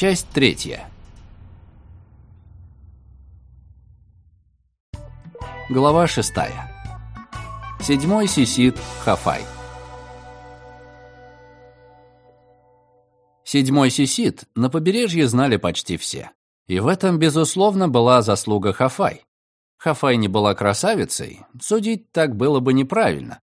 Часть третья. Глава шестая. Седьмой сисит Хафай. Седьмой сисит на побережье знали почти все. И в этом, безусловно, была заслуга Хафай. Хафай не была красавицей, судить так было бы неправильно.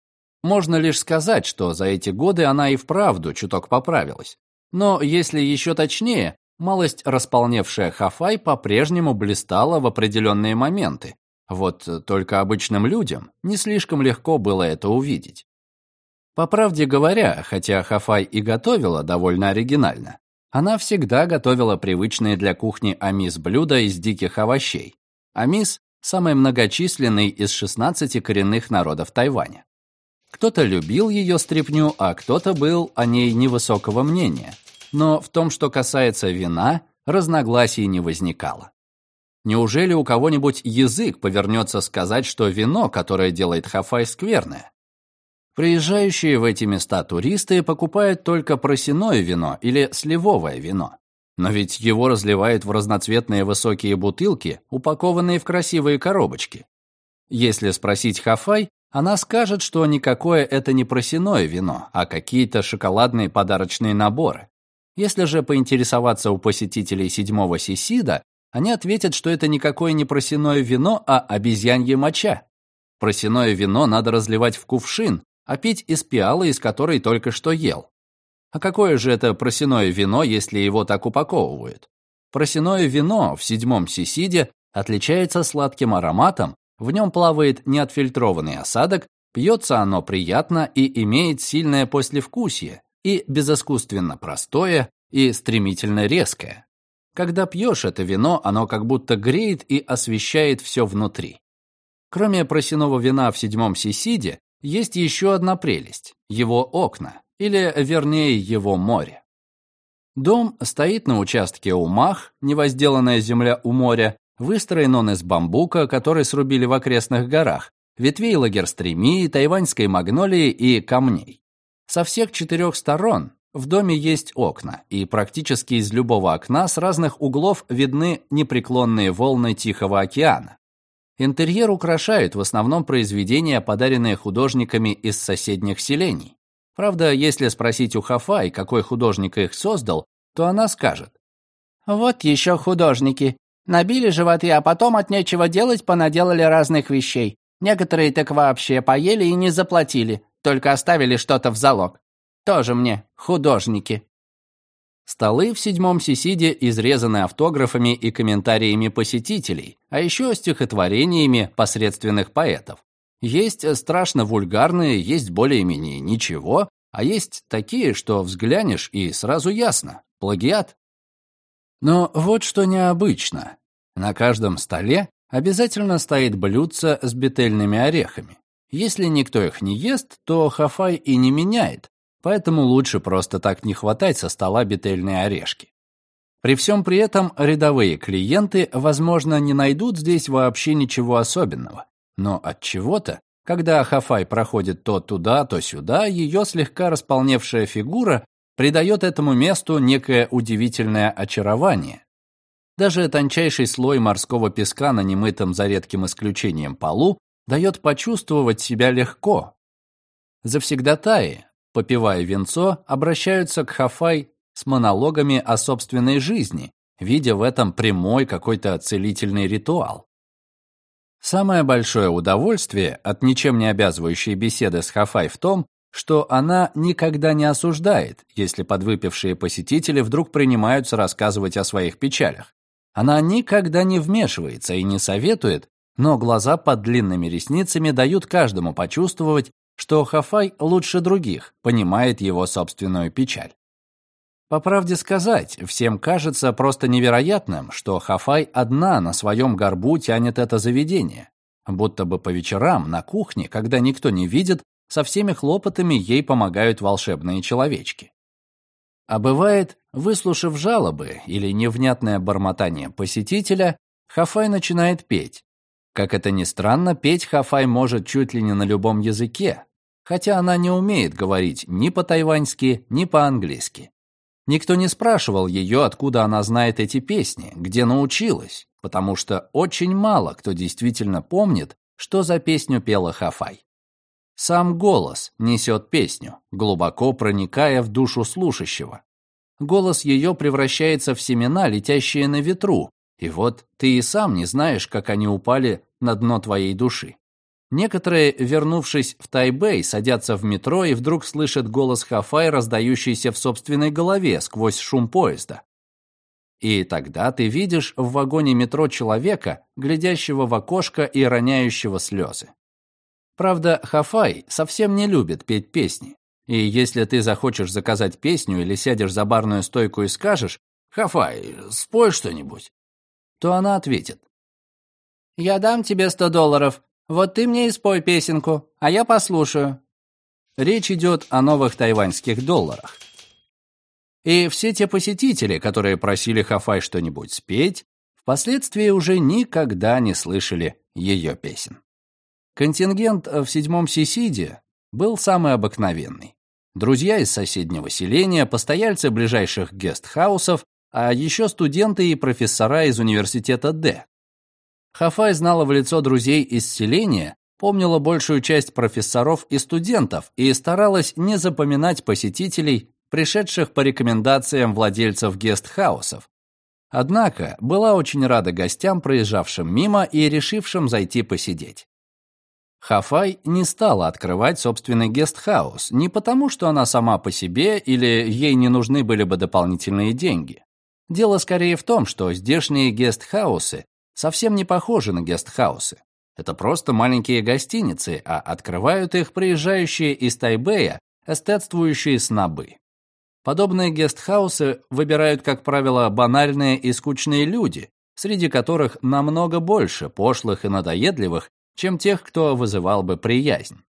Можно лишь сказать, что за эти годы она и вправду чуток поправилась. Но, если еще точнее, малость располневшая Хафай по-прежнему блистала в определенные моменты. Вот только обычным людям не слишком легко было это увидеть. По правде говоря, хотя Хафай и готовила довольно оригинально, она всегда готовила привычные для кухни амис блюда из диких овощей. Амис – самый многочисленный из 16 коренных народов Тайваня. Кто-то любил ее стряпню, а кто-то был о ней невысокого мнения. Но в том, что касается вина, разногласий не возникало. Неужели у кого-нибудь язык повернется сказать, что вино, которое делает Хафай, скверное? Приезжающие в эти места туристы покупают только просяное вино или сливовое вино. Но ведь его разливают в разноцветные высокие бутылки, упакованные в красивые коробочки. Если спросить Хафай, она скажет, что никакое это не просяное вино, а какие-то шоколадные подарочные наборы. Если же поинтересоваться у посетителей седьмого Сисида, они ответят, что это никакое не просяное вино, а обезьянье моча. Просяное вино надо разливать в кувшин, а пить из пиалы, из которой только что ел. А какое же это просяное вино, если его так упаковывают? Просяное вино в седьмом Сисиде отличается сладким ароматом, в нем плавает неотфильтрованный осадок, пьется оно приятно и имеет сильное послевкусие, и безыскусственно простое, и стремительно резкое. Когда пьешь это вино, оно как будто греет и освещает все внутри. Кроме просяного вина в седьмом Сисиде, есть еще одна прелесть – его окна, или, вернее, его море. Дом стоит на участке у Мах, невозделанная земля у моря, Выстроен он из бамбука, который срубили в окрестных горах, ветвей лагерстремии, тайваньской магнолии и камней. Со всех четырех сторон в доме есть окна, и практически из любого окна с разных углов видны непреклонные волны Тихого океана. Интерьер украшают в основном произведения, подаренные художниками из соседних селений. Правда, если спросить у Хафай, какой художник их создал, то она скажет. «Вот еще художники. Набили животы, а потом от нечего делать понаделали разных вещей. Некоторые так вообще поели и не заплатили, только оставили что-то в залог. Тоже мне художники. Столы в седьмом Сисиде изрезаны автографами и комментариями посетителей, а еще стихотворениями посредственных поэтов. Есть страшно вульгарные, есть более-менее ничего, а есть такие, что взглянешь и сразу ясно – плагиат. Но вот что необычно. На каждом столе обязательно стоит блюдце с бетельными орехами. Если никто их не ест, то хафай и не меняет, поэтому лучше просто так не хватать со стола бетельные орешки. При всем при этом рядовые клиенты, возможно, не найдут здесь вообще ничего особенного. Но от чего-то, когда Хафай проходит то туда, то сюда, ее слегка располневшая фигура придает этому месту некое удивительное очарование. Даже тончайший слой морского песка на немытом за редким исключением полу дает почувствовать себя легко. Завсегдатаи, попивая венцо, обращаются к Хафай с монологами о собственной жизни, видя в этом прямой какой-то целительный ритуал. Самое большое удовольствие от ничем не обязывающей беседы с Хафай в том, что она никогда не осуждает, если подвыпившие посетители вдруг принимаются рассказывать о своих печалях. Она никогда не вмешивается и не советует, но глаза под длинными ресницами дают каждому почувствовать, что Хафай лучше других понимает его собственную печаль. По правде сказать, всем кажется просто невероятным, что Хафай одна на своем горбу тянет это заведение. Будто бы по вечерам на кухне, когда никто не видит, со всеми хлопотами ей помогают волшебные человечки. А бывает, выслушав жалобы или невнятное бормотание посетителя, Хафай начинает петь. Как это ни странно, петь Хафай может чуть ли не на любом языке, хотя она не умеет говорить ни по-тайваньски, ни по-английски. Никто не спрашивал ее, откуда она знает эти песни, где научилась, потому что очень мало кто действительно помнит, что за песню пела Хафай. Сам голос несет песню, глубоко проникая в душу слушающего. Голос ее превращается в семена, летящие на ветру, и вот ты и сам не знаешь, как они упали на дно твоей души. Некоторые, вернувшись в Тайбэй, садятся в метро и вдруг слышат голос Хафай, раздающийся в собственной голове сквозь шум поезда. И тогда ты видишь в вагоне метро человека, глядящего в окошко и роняющего слезы. Правда, Хафай совсем не любит петь песни. И если ты захочешь заказать песню или сядешь за барную стойку и скажешь «Хафай, спой что-нибудь», то она ответит «Я дам тебе сто долларов, вот ты мне и спой песенку, а я послушаю». Речь идет о новых тайваньских долларах. И все те посетители, которые просили Хафай что-нибудь спеть, впоследствии уже никогда не слышали ее песен. Контингент в седьмом Сисиде был самый обыкновенный. Друзья из соседнего селения, постояльцы ближайших гестхаусов, а еще студенты и профессора из университета Д. Хафай знала в лицо друзей из селения, помнила большую часть профессоров и студентов и старалась не запоминать посетителей, пришедших по рекомендациям владельцев гестхаусов. Однако была очень рада гостям, проезжавшим мимо и решившим зайти посидеть. Хафай не стала открывать собственный гестхаус не потому, что она сама по себе или ей не нужны были бы дополнительные деньги. Дело скорее в том, что здешние гестхаусы совсем не похожи на гестхаусы. Это просто маленькие гостиницы, а открывают их приезжающие из Тайбэя эстетствующие снобы. Подобные гестхаусы выбирают, как правило, банальные и скучные люди, среди которых намного больше пошлых и надоедливых, чем тех, кто вызывал бы приязнь.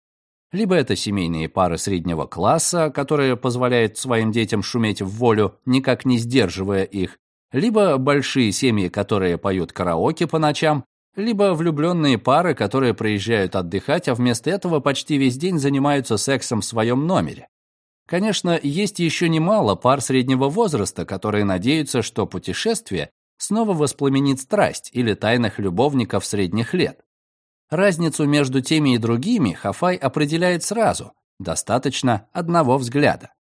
Либо это семейные пары среднего класса, которые позволяют своим детям шуметь в волю, никак не сдерживая их, либо большие семьи, которые поют караоке по ночам, либо влюбленные пары, которые приезжают отдыхать, а вместо этого почти весь день занимаются сексом в своем номере. Конечно, есть еще немало пар среднего возраста, которые надеются, что путешествие снова воспламенит страсть или тайных любовников средних лет. Разницу между теми и другими Хафай определяет сразу, достаточно одного взгляда.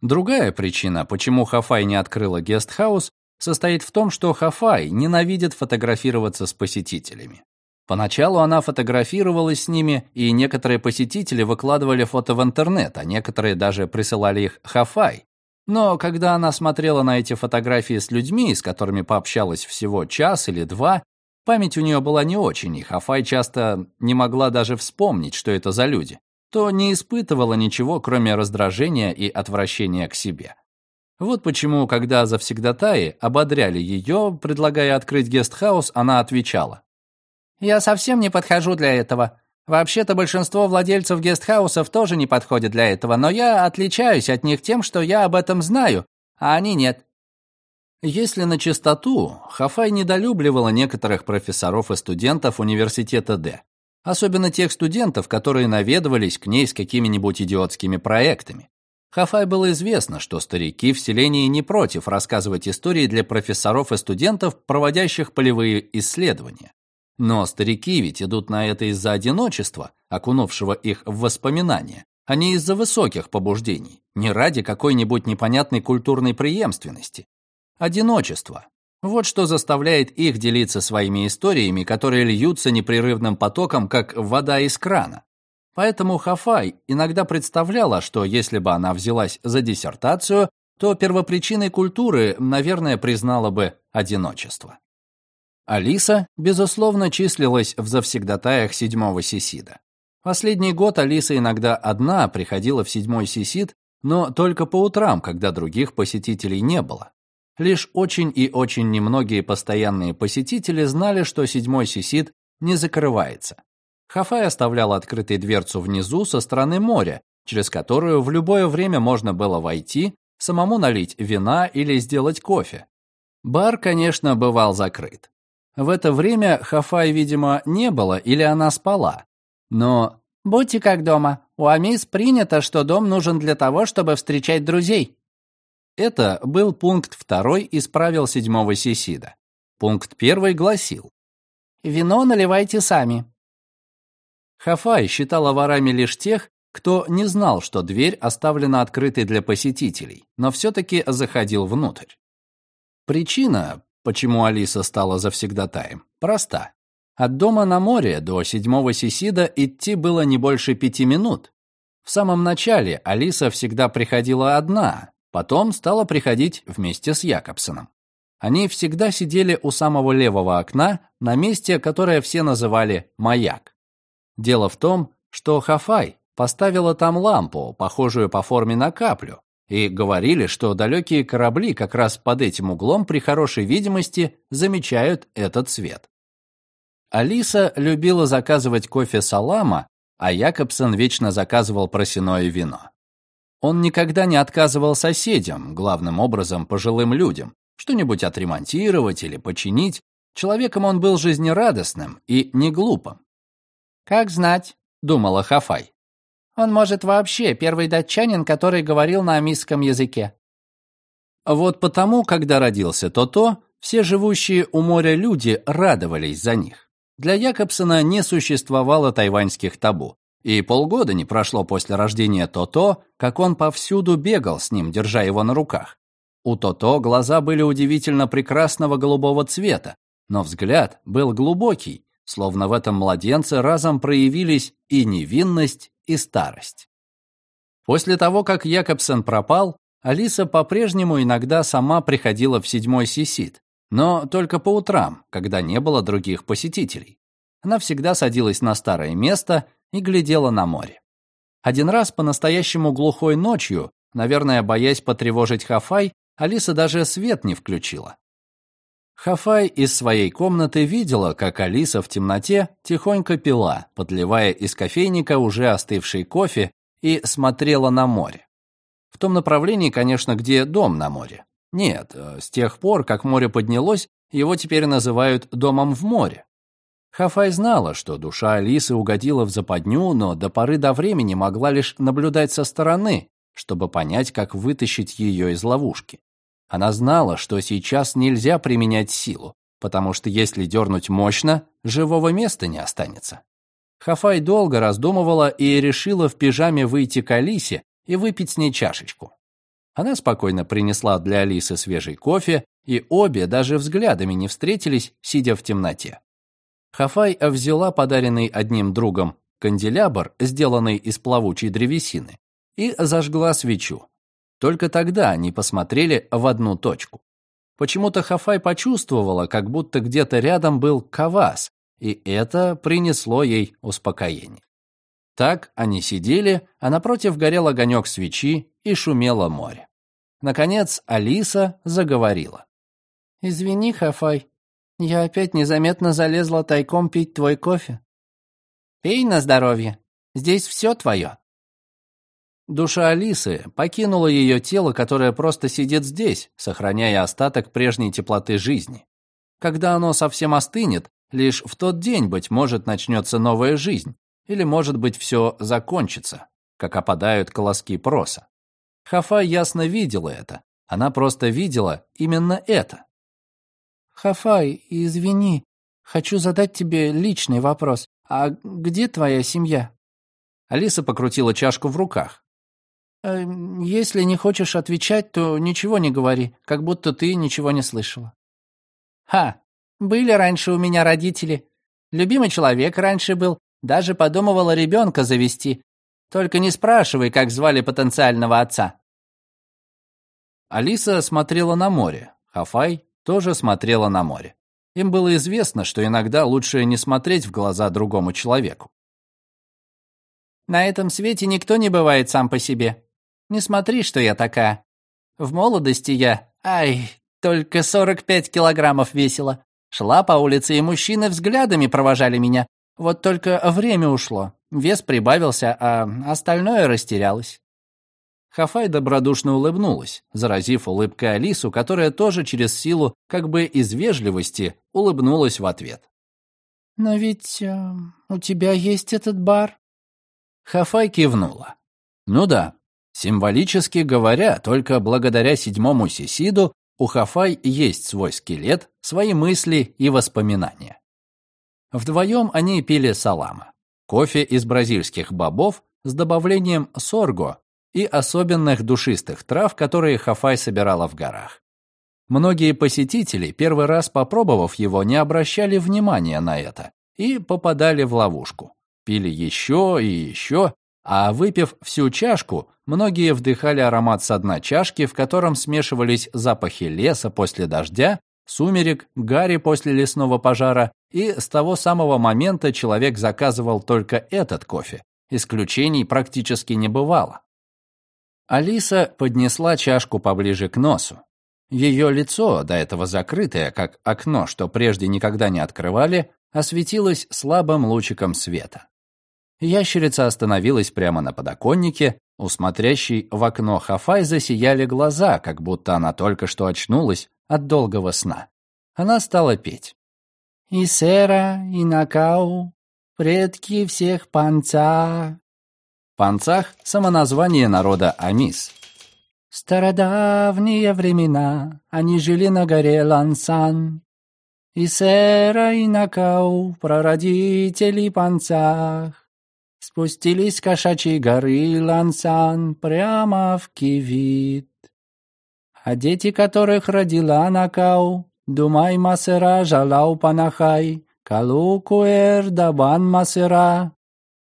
Другая причина, почему Хафай не открыла гестхаус, состоит в том, что Хафай ненавидит фотографироваться с посетителями. Поначалу она фотографировалась с ними, и некоторые посетители выкладывали фото в интернет, а некоторые даже присылали их Хафай. Но когда она смотрела на эти фотографии с людьми, с которыми пообщалась всего час или два, Память у нее была не очень, и Хафай часто не могла даже вспомнить, что это за люди, то не испытывала ничего, кроме раздражения и отвращения к себе. Вот почему, когда завсегдатаи ободряли ее, предлагая открыть гестхаус, она отвечала. «Я совсем не подхожу для этого. Вообще-то большинство владельцев гестхаусов тоже не подходят для этого, но я отличаюсь от них тем, что я об этом знаю, а они нет. Если на чистоту, Хафай недолюбливала некоторых профессоров и студентов университета Д. Особенно тех студентов, которые наведывались к ней с какими-нибудь идиотскими проектами. Хафай было известно, что старики в селении не против рассказывать истории для профессоров и студентов, проводящих полевые исследования. Но старики ведь идут на это из-за одиночества, окунувшего их в воспоминания, а не из-за высоких побуждений, не ради какой-нибудь непонятной культурной преемственности. Одиночество. Вот что заставляет их делиться своими историями, которые льются непрерывным потоком, как вода из крана. Поэтому Хафай иногда представляла, что если бы она взялась за диссертацию, то первопричиной культуры, наверное, признала бы одиночество. Алиса, безусловно, числилась в завсегдатаях седьмого сисида. Последний год Алиса иногда одна приходила в седьмой сисид, но только по утрам, когда других посетителей не было. Лишь очень и очень немногие постоянные посетители знали, что седьмой сисит не закрывается. Хафай оставлял открытой дверцу внизу со стороны моря, через которую в любое время можно было войти, самому налить вина или сделать кофе. Бар, конечно, бывал закрыт. В это время Хафай, видимо, не было или она спала. Но «Будьте как дома. У Амис принято, что дом нужен для того, чтобы встречать друзей», Это был пункт второй из правил седьмого сисида. Пункт первый гласил «Вино наливайте сами». Хафай считала ворами лишь тех, кто не знал, что дверь оставлена открытой для посетителей, но все-таки заходил внутрь. Причина, почему Алиса стала завсегдатаем, проста. От дома на море до седьмого Сисида идти было не больше пяти минут. В самом начале Алиса всегда приходила одна, потом стала приходить вместе с Якобсоном. Они всегда сидели у самого левого окна на месте, которое все называли «маяк». Дело в том, что Хафай поставила там лампу, похожую по форме на каплю, и говорили, что далекие корабли как раз под этим углом при хорошей видимости замечают этот цвет. Алиса любила заказывать кофе салама, а Якобсон вечно заказывал просяное вино. Он никогда не отказывал соседям, главным образом пожилым людям, что-нибудь отремонтировать или починить. Человеком он был жизнерадостным и не глупым. «Как знать», — думала Хафай. «Он, может, вообще первый датчанин, который говорил на амисском языке». Вот потому, когда родился То-То, все живущие у моря люди радовались за них. Для Якобсона не существовало тайваньских табу, и полгода не прошло после рождения То-То, как он повсюду бегал с ним, держа его на руках. У То-То глаза были удивительно прекрасного голубого цвета, но взгляд был глубокий, словно в этом младенце разом проявились и невинность, и старость. После того, как Якобсон пропал, Алиса по-прежнему иногда сама приходила в седьмой сисит, но только по утрам, когда не было других посетителей. Она всегда садилась на старое место и глядела на море. Один раз по-настоящему глухой ночью, наверное, боясь потревожить Хафай, Алиса даже свет не включила. Хафай из своей комнаты видела, как Алиса в темноте тихонько пила, подливая из кофейника уже остывший кофе, и смотрела на море. В том направлении, конечно, где дом на море. Нет, э, с тех пор, как море поднялось, его теперь называют «домом в море». Хафай знала, что душа Алисы угодила в западню, но до поры до времени могла лишь наблюдать со стороны, чтобы понять, как вытащить ее из ловушки. Она знала, что сейчас нельзя применять силу, потому что если дернуть мощно, живого места не останется. Хафай долго раздумывала и решила в пижаме выйти к Алисе и выпить с ней чашечку. Она спокойно принесла для Алисы свежий кофе, и обе даже взглядами не встретились, сидя в темноте. Хафай взяла подаренный одним другом канделябр, сделанный из плавучей древесины, и зажгла свечу. Только тогда они посмотрели в одну точку. Почему-то Хафай почувствовала, как будто где-то рядом был кавас, и это принесло ей успокоение. Так они сидели, а напротив горел огонек свечи и шумело море. Наконец Алиса заговорила. «Извини, Хафай, я опять незаметно залезла тайком пить твой кофе. Пей на здоровье, здесь все твое». Душа Алисы покинула ее тело, которое просто сидит здесь, сохраняя остаток прежней теплоты жизни. Когда оно совсем остынет, лишь в тот день, быть может, начнется новая жизнь, или, может быть, все закончится, как опадают колоски проса. Хафа ясно видела это. Она просто видела именно это. «Хафай, извини, хочу задать тебе личный вопрос. А где твоя семья?» Алиса покрутила чашку в руках. «Э, «Если не хочешь отвечать, то ничего не говори, как будто ты ничего не слышала». «Ха, были раньше у меня родители. Любимый человек раньше был, даже подумывала ребенка завести. Только не спрашивай, как звали потенциального отца». Алиса смотрела на море. Хафай тоже смотрела на море. Им было известно, что иногда лучше не смотреть в глаза другому человеку. «На этом свете никто не бывает сам по себе. Не смотри, что я такая. В молодости я, ай, только 45 килограммов весила. Шла по улице, и мужчины взглядами провожали меня. Вот только время ушло, вес прибавился, а остальное растерялось. Хафай добродушно улыбнулась, заразив улыбкой Алису, которая тоже через силу, как бы из вежливости, улыбнулась в ответ. «Но ведь э, у тебя есть этот бар?» Хафай кивнула. «Ну да, Символически говоря, только благодаря седьмому Сисиду у Хафай есть свой скелет, свои мысли и воспоминания. Вдвоем они пили салама, кофе из бразильских бобов с добавлением сорго и особенных душистых трав, которые Хафай собирала в горах. Многие посетители, первый раз попробовав его, не обращали внимания на это и попадали в ловушку. Пили еще и еще, а выпив всю чашку, многие вдыхали аромат с дна чашки, в котором смешивались запахи леса после дождя, сумерек, гари после лесного пожара, и с того самого момента человек заказывал только этот кофе. Исключений практически не бывало. Алиса поднесла чашку поближе к носу. Ее лицо, до этого закрытое, как окно, что прежде никогда не открывали, осветилось слабым лучиком света. Ящерица остановилась прямо на подоконнике, у смотрящей в окно Хафай засияли глаза, как будто она только что очнулась от долгого сна. Она стала петь. «И сера, и накау, предки всех панца». Панцах — самоназвание народа Амис стародавние времена они жили на горе Лансан. И Сера, и Накау, прародители Панцах, спустились с кошачьей горы Лансан прямо в Кивит. А дети, которых родила Накау, Думай Масера, Жалау Панахай, Калукуэр, Дабан Масера,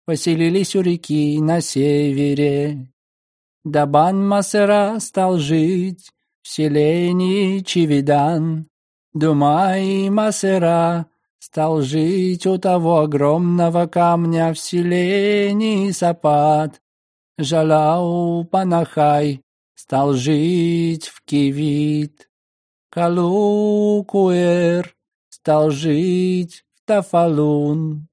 поселились у реки на севере. Дабан Масера стал жить в селении Чивидан. Думай, Масера стал жить у того огромного камня в селении Сапат. Жалау Панахай стал жить в Кивит. Калукуэр стал жить в Тафалун.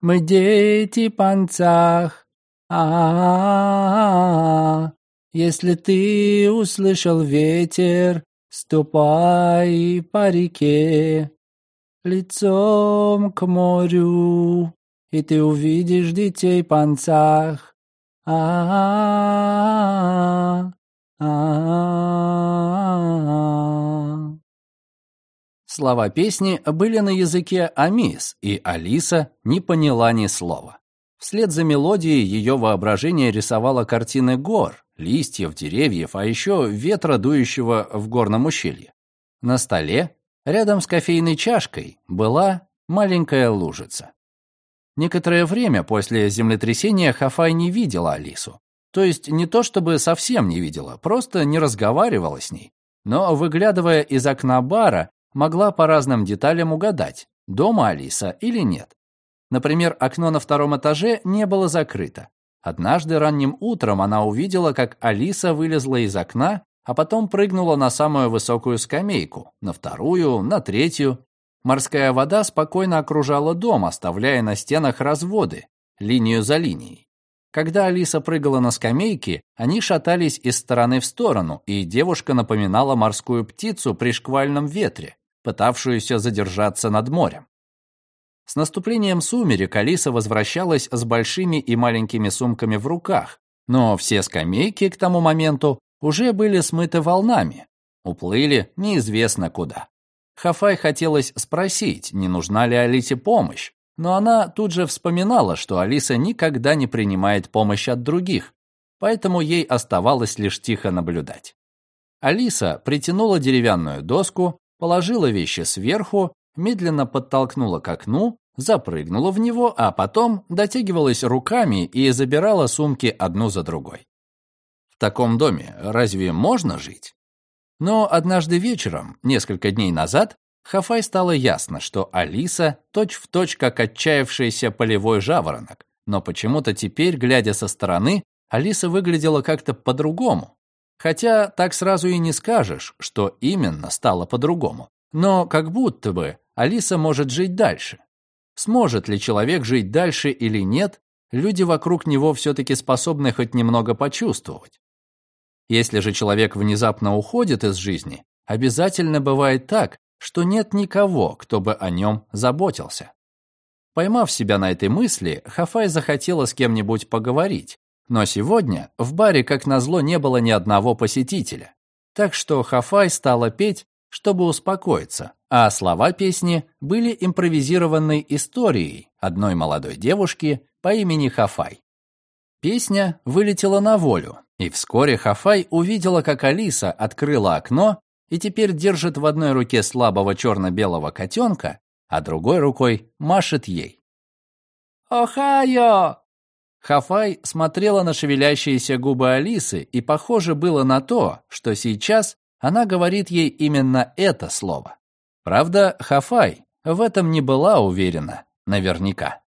Мы дети Панцах, а, если ты услышал ветер, ступай по реке лицом к морю, и ты увидишь детей панцах. А, а, Слова песни были на языке Амис, и Алиса не поняла ни слова. Вслед за мелодией ее воображение рисовало картины гор, листьев, деревьев, а еще ветра, дующего в горном ущелье. На столе, рядом с кофейной чашкой, была маленькая лужица. Некоторое время после землетрясения Хафай не видела Алису. То есть не то чтобы совсем не видела, просто не разговаривала с ней. Но, выглядывая из окна бара, могла по разным деталям угадать, дома Алиса или нет. Например, окно на втором этаже не было закрыто. Однажды ранним утром она увидела, как Алиса вылезла из окна, а потом прыгнула на самую высокую скамейку, на вторую, на третью. Морская вода спокойно окружала дом, оставляя на стенах разводы, линию за линией. Когда Алиса прыгала на скамейке, они шатались из стороны в сторону, и девушка напоминала морскую птицу при шквальном ветре, пытавшуюся задержаться над морем. С наступлением сумерек Алиса возвращалась с большими и маленькими сумками в руках, но все скамейки к тому моменту уже были смыты волнами, уплыли неизвестно куда. Хафай хотелось спросить, не нужна ли Алисе помощь, но она тут же вспоминала, что Алиса никогда не принимает помощь от других, поэтому ей оставалось лишь тихо наблюдать. Алиса притянула деревянную доску, положила вещи сверху медленно подтолкнула к окну, запрыгнула в него, а потом дотягивалась руками и забирала сумки одну за другой. В таком доме разве можно жить? Но однажды вечером, несколько дней назад, Хафай стало ясно, что Алиса точь-в-точь точь как отчаявшийся полевой жаворонок, но почему-то теперь, глядя со стороны, Алиса выглядела как-то по-другому. Хотя так сразу и не скажешь, что именно стало по-другому. Но как будто бы Алиса может жить дальше. Сможет ли человек жить дальше или нет, люди вокруг него все-таки способны хоть немного почувствовать. Если же человек внезапно уходит из жизни, обязательно бывает так, что нет никого, кто бы о нем заботился. Поймав себя на этой мысли, Хафай захотела с кем-нибудь поговорить, Но сегодня в баре, как назло, не было ни одного посетителя. Так что Хафай стала петь, чтобы успокоиться, а слова песни были импровизированной историей одной молодой девушки по имени Хафай. Песня вылетела на волю, и вскоре Хафай увидела, как Алиса открыла окно и теперь держит в одной руке слабого черно-белого котенка, а другой рукой машет ей. «Охайо!» Хафай смотрела на шевелящиеся губы Алисы, и похоже было на то, что сейчас она говорит ей именно это слово. Правда, Хафай в этом не была уверена наверняка.